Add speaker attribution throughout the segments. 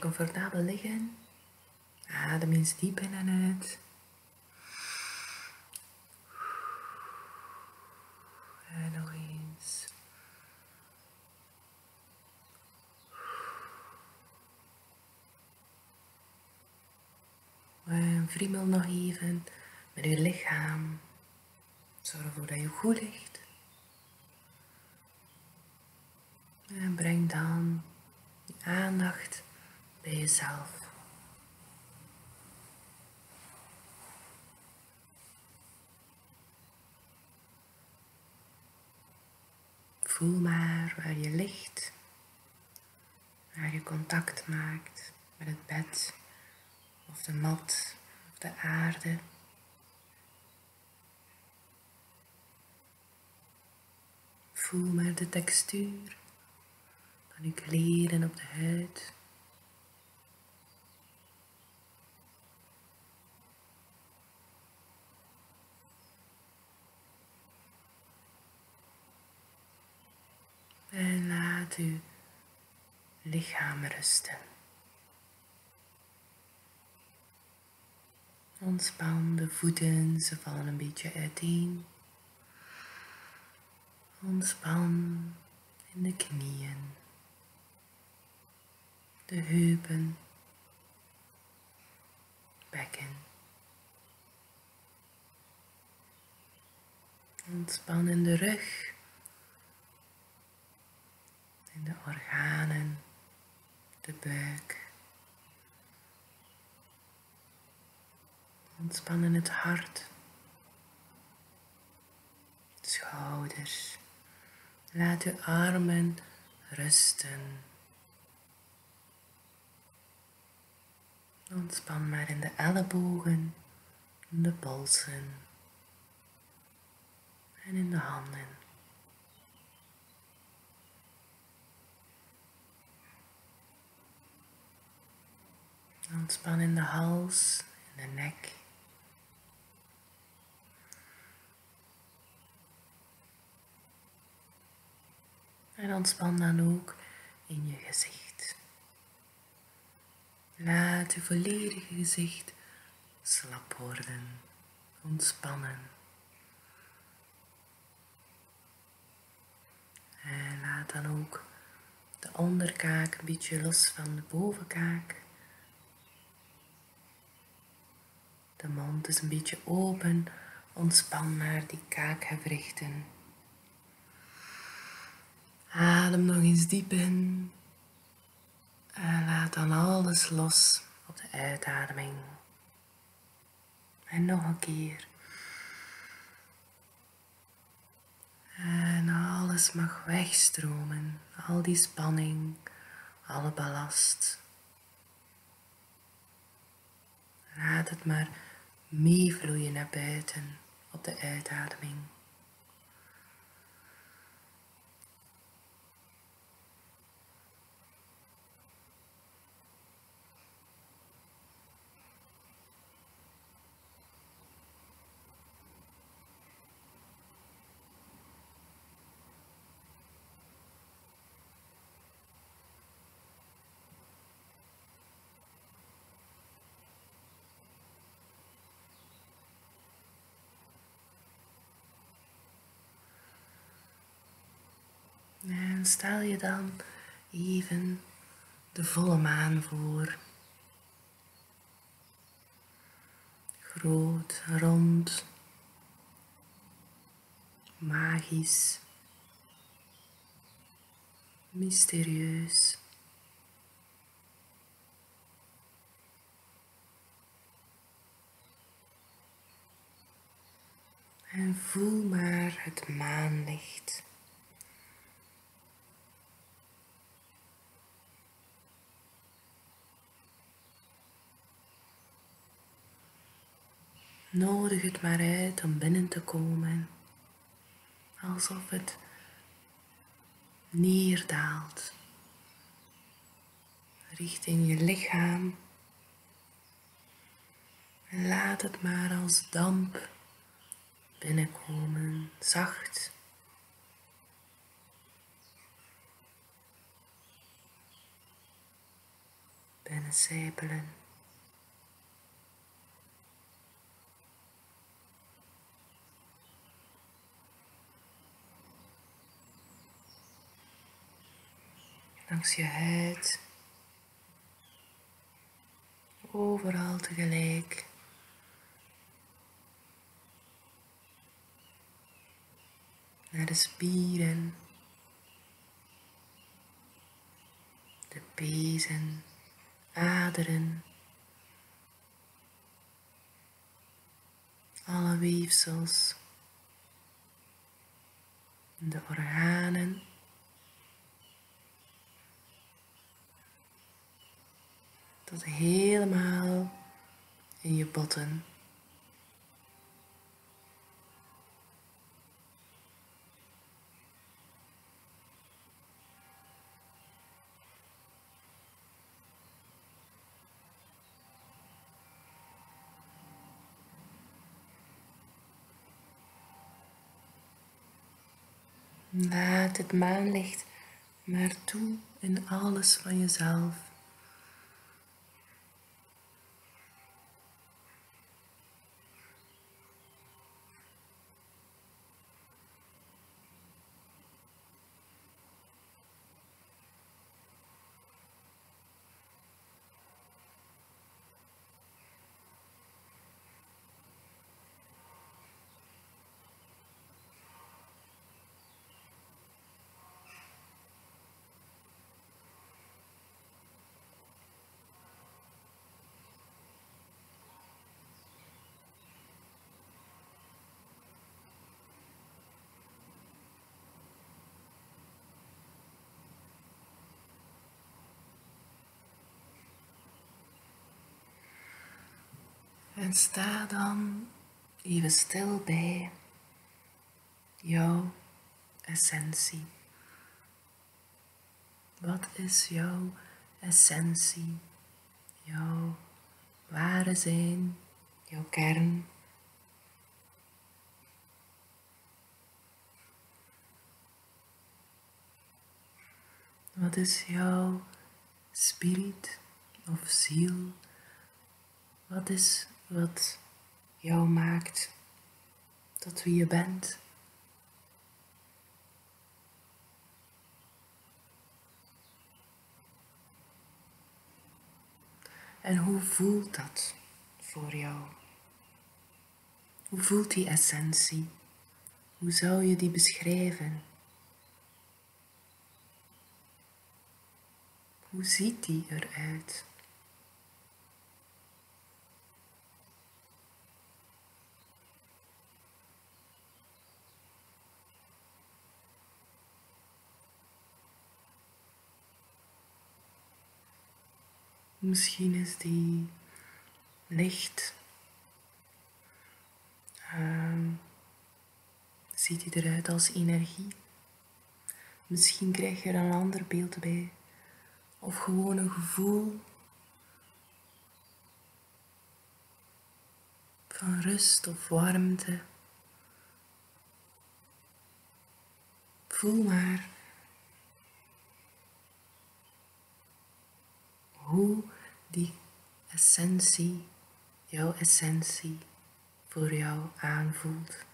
Speaker 1: Comfortabel liggen. Adem eens diep in en uit. En nog eens. En vriemel nog even met uw lichaam. Zorg ervoor dat je goed ligt. En breng dan je aandacht bij jezelf. Voel maar waar je ligt, waar je contact maakt met het bed of de mat of de aarde. Voel maar de textuur van je kleren op de huid. En laat uw lichaam rusten. Ontspan de voeten, ze vallen een beetje uiteen. Ontspan in de knieën, de heupen, bekken. Ontspan in de rug de organen, de buik. Ontspannen het hart, schouders. Laat uw armen rusten. Ontspan maar in de ellebogen, de polsen en in de handen. Ontspan in de hals, in de nek. En ontspan dan ook in je gezicht. Laat je volledige gezicht slap worden, ontspannen. En laat dan ook de onderkaak een beetje los van de bovenkaak. De mond is een beetje open. Ontspan maar die kaakgewrichten. Adem nog eens diep in. En laat dan alles los op de uitademing. En nog een keer. En alles mag wegstromen. Al die spanning, alle ballast. Laat het maar meevloeien naar buiten op de uitademing. En stel je dan even de volle maan voor. Groot, rond, magisch, mysterieus. En voel maar het maanlicht. Nodig het maar uit om binnen te komen, alsof het neerdaalt richting je lichaam. En laat het maar als damp binnenkomen, zacht. binnencijpelen. Langs je huid, overal tegelijk. Naar de spieren, de pezen, aderen, alle weefsels, de organen. Tot helemaal in je botten. Laat het maanlicht maar toe in alles van jezelf. Sta dan even stil bij jouw essentie. Wat is jouw essentie? Jouw ware zijn, jouw kern. Wat is jouw spirit of ziel? Wat is wat jou maakt tot wie je bent. En hoe voelt dat voor jou? Hoe voelt die essentie? Hoe zou je die beschrijven? Hoe ziet die eruit? Misschien is die licht. Uh, ziet hij eruit als energie? Misschien krijg je er een ander beeld bij. Of gewoon een gevoel van rust of warmte. Voel maar hoe die essentie, jouw essentie, voor jou aanvoelt.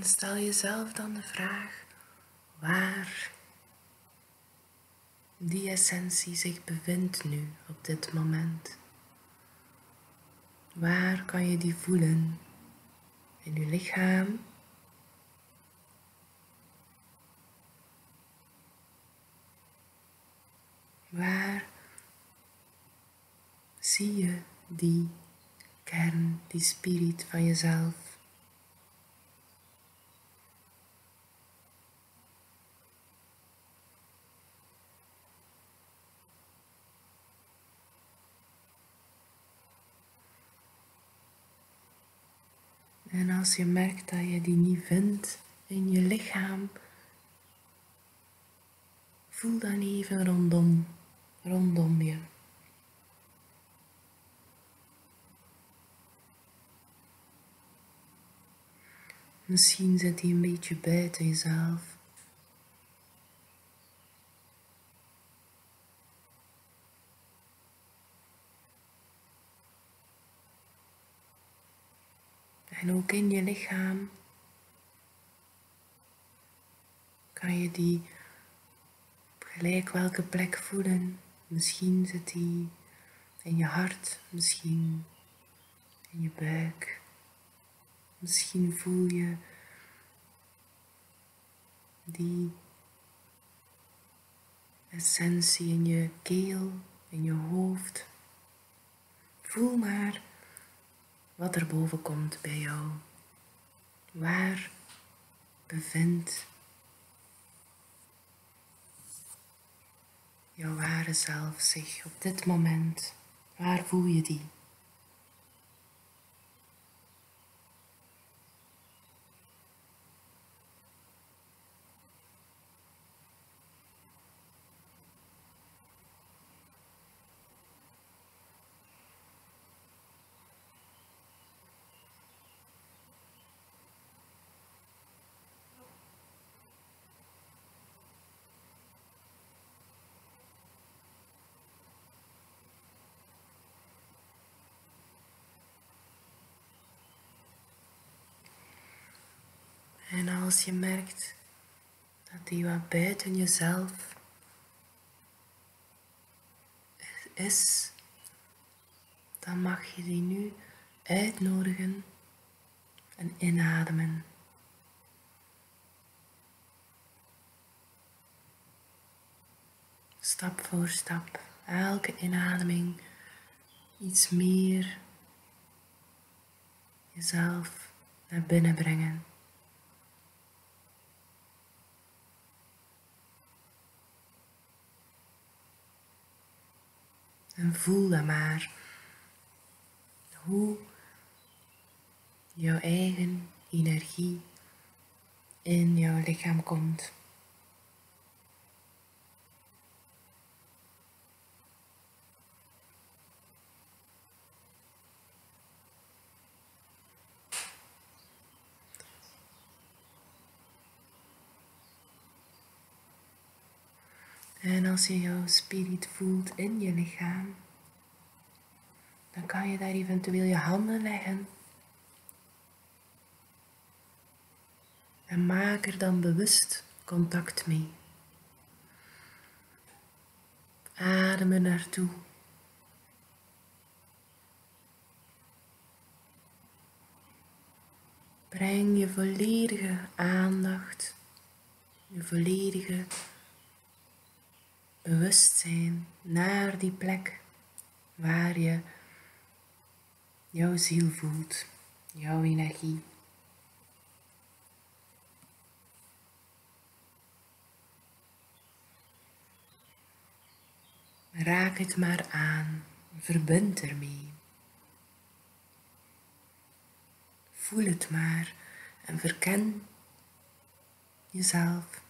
Speaker 1: En stel jezelf dan de vraag waar die essentie zich bevindt nu op dit moment. Waar kan je die voelen? In je lichaam? Waar zie je die kern, die spirit van jezelf? En als je merkt dat je die niet vindt in je lichaam, voel dan even rondom, rondom je. Misschien zit hij een beetje buiten jezelf. En ook in je lichaam kan je die op gelijk welke plek voelen. Misschien zit die in je hart, misschien in je buik. Misschien voel je die essentie in je keel, in je hoofd. Voel maar wat er boven komt bij jou. Waar bevindt jouw ware zelf zich op dit moment? Waar voel je die? En als je merkt dat die wat buiten jezelf is, dan mag je die nu uitnodigen en inademen. Stap voor stap, elke inademing iets meer jezelf naar binnen brengen. En voel dan maar hoe jouw eigen energie in jouw lichaam komt. En als je jouw spirit voelt in je lichaam, dan kan je daar eventueel je handen leggen. En maak er dan bewust contact mee. Adem er naartoe. Breng je volledige aandacht, je volledige bewustzijn naar die plek waar je jouw ziel voelt, jouw energie. Raak het maar aan, verbind ermee. Voel het maar en verken jezelf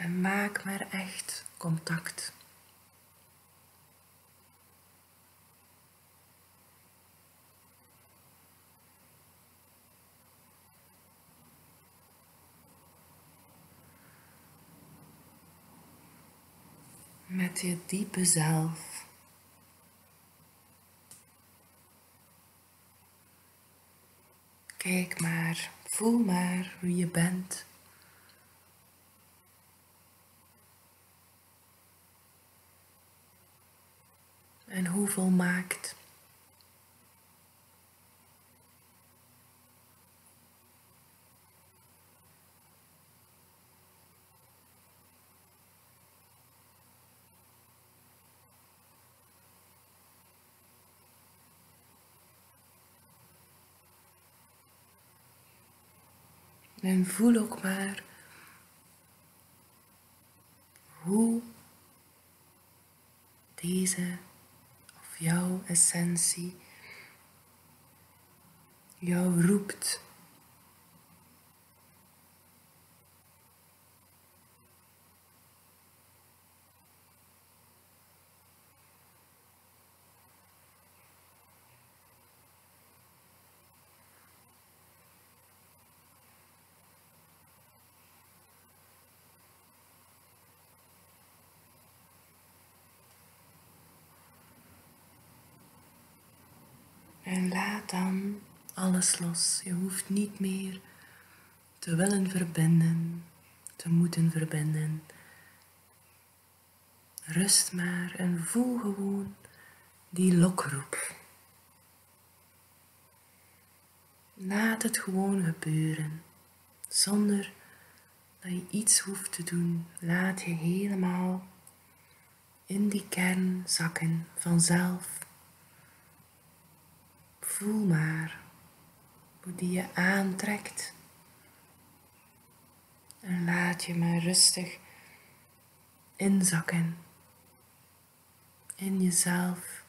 Speaker 1: En maak maar echt contact. Met je diepe zelf. Kijk maar, voel maar wie je bent. En hoe volmaakt. En voel ook maar hoe deze jouw essentie jou roept. Laat dan alles los. Je hoeft niet meer te willen verbinden, te moeten verbinden. Rust maar en voel gewoon die lokroep. Laat het gewoon gebeuren, zonder dat je iets hoeft te doen. Laat je helemaal in die kern zakken vanzelf. Voel maar hoe die je aantrekt. En laat je maar rustig inzakken in jezelf.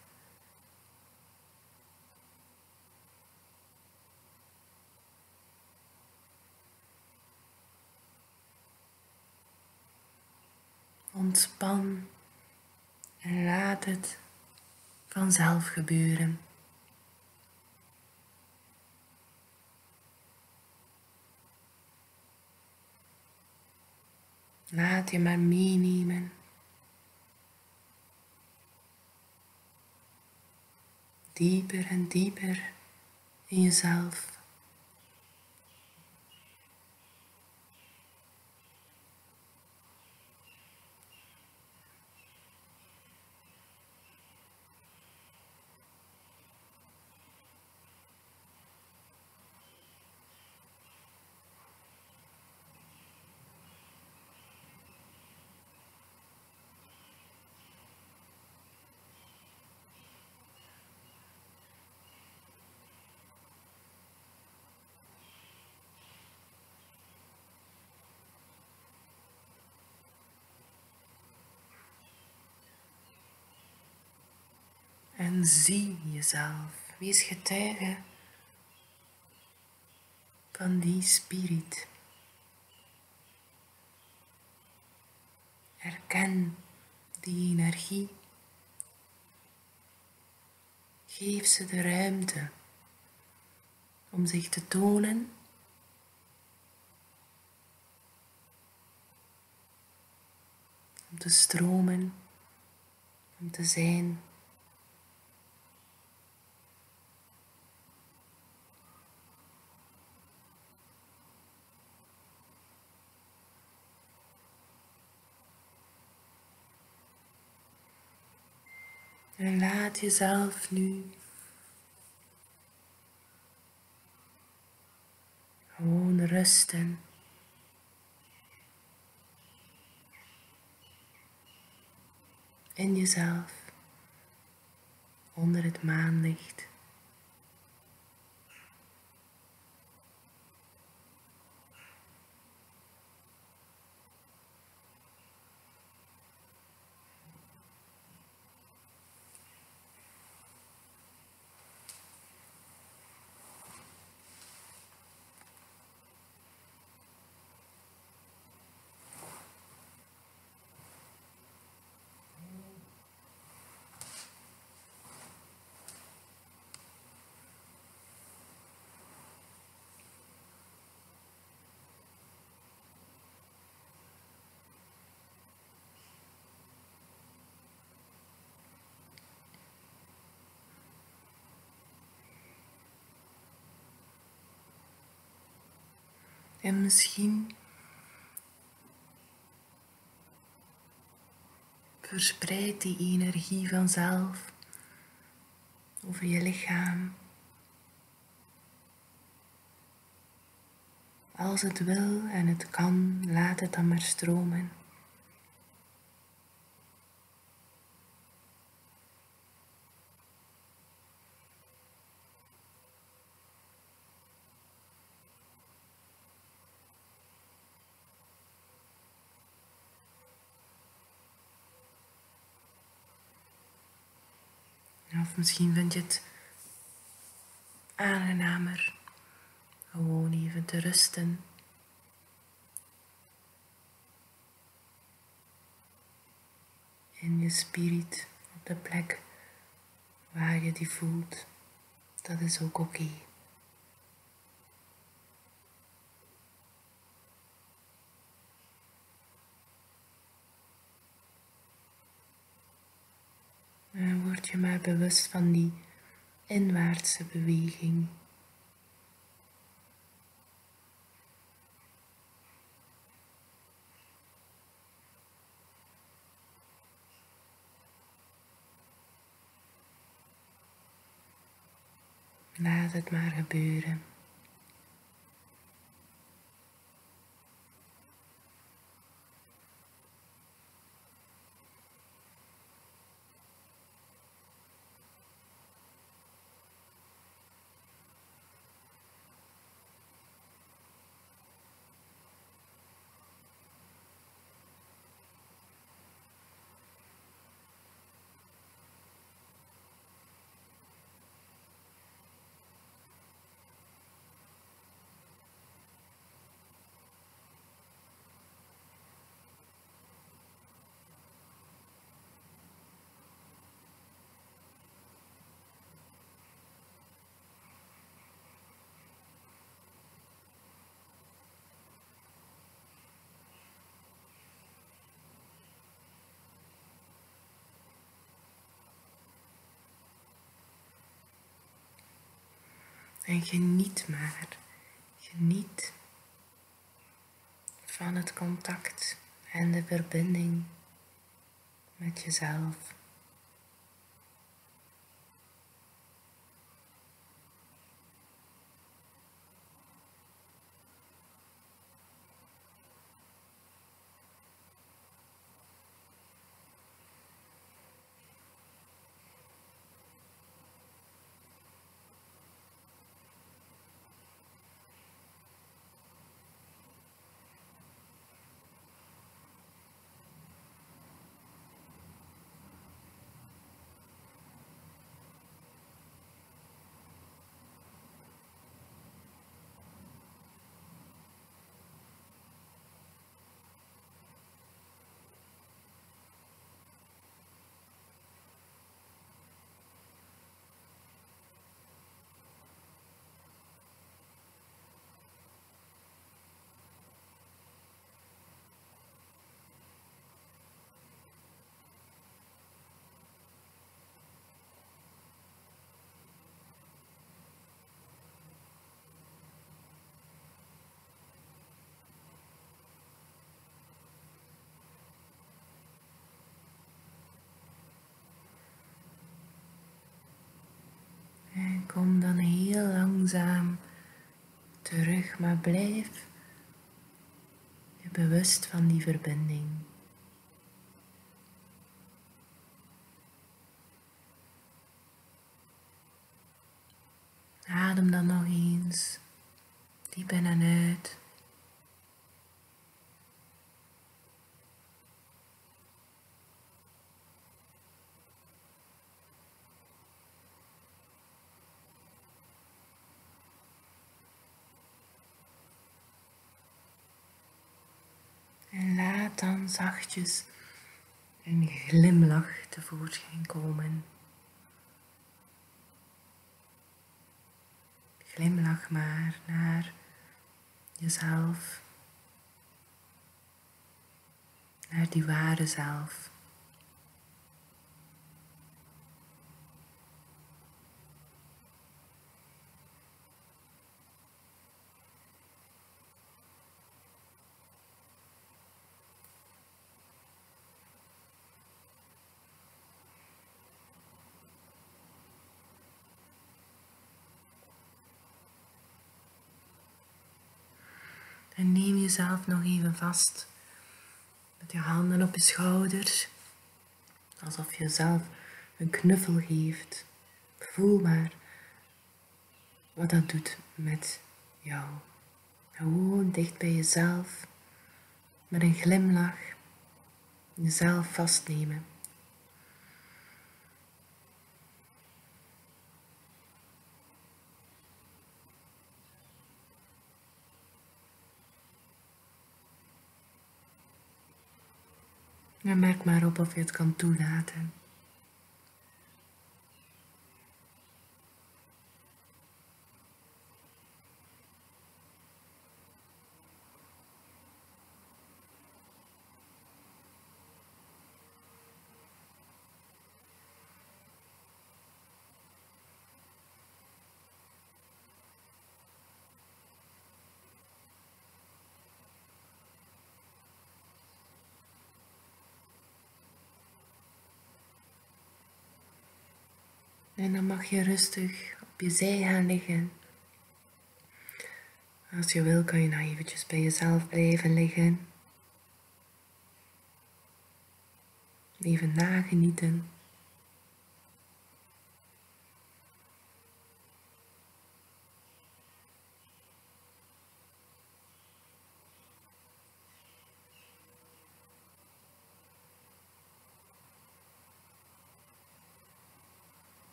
Speaker 1: Ontspan en laat het vanzelf gebeuren. Laat je maar meenemen. Dieper en dieper in jezelf. Zie jezelf. Wees getuige van die spirit. Erken die energie. Geef ze de ruimte om zich te tonen. Om te stromen, om te zijn. En laat jezelf nu gewoon rusten. In jezelf, onder het maanlicht. En misschien verspreidt die energie vanzelf over je lichaam. Als het wil en het kan, laat het dan maar stromen. Of misschien vind je het aangenamer gewoon even te rusten. In je spirit, op de plek waar je die voelt. Dat is ook oké. Je maar bewust van die inwaartse beweging. Laat het maar gebeuren. En geniet maar, geniet van het contact en de verbinding met jezelf. Terug, maar blijf je bewust van die verbinding. Adem dan nog eens diep in en uit. En laat dan zachtjes een glimlach tevoorschijn komen. Glimlach maar naar jezelf, naar die ware zelf. En neem jezelf nog even vast met je handen op je schouders, alsof je zelf een knuffel geeft. Voel maar wat dat doet met jou. Gewoon dicht bij jezelf, met een glimlach, jezelf vastnemen. En merk maar op of je het kan toelaten. En dan mag je rustig op je zij gaan liggen. Als je wil kan je nou eventjes bij jezelf blijven liggen. Even nagenieten.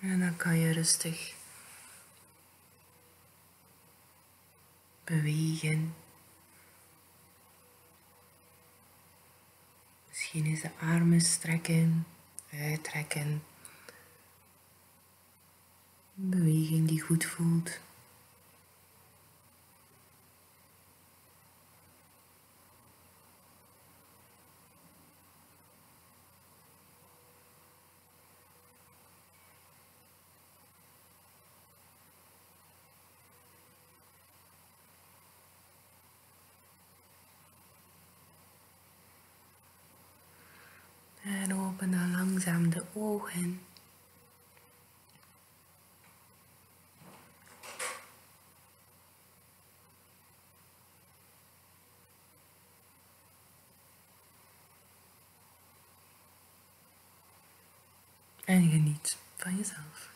Speaker 1: En dan kan je bewegen. Misschien eens de armen strekken, uittrekken. Beweging die goed voelt. En open dan langzaam de ogen. En geniet van jezelf.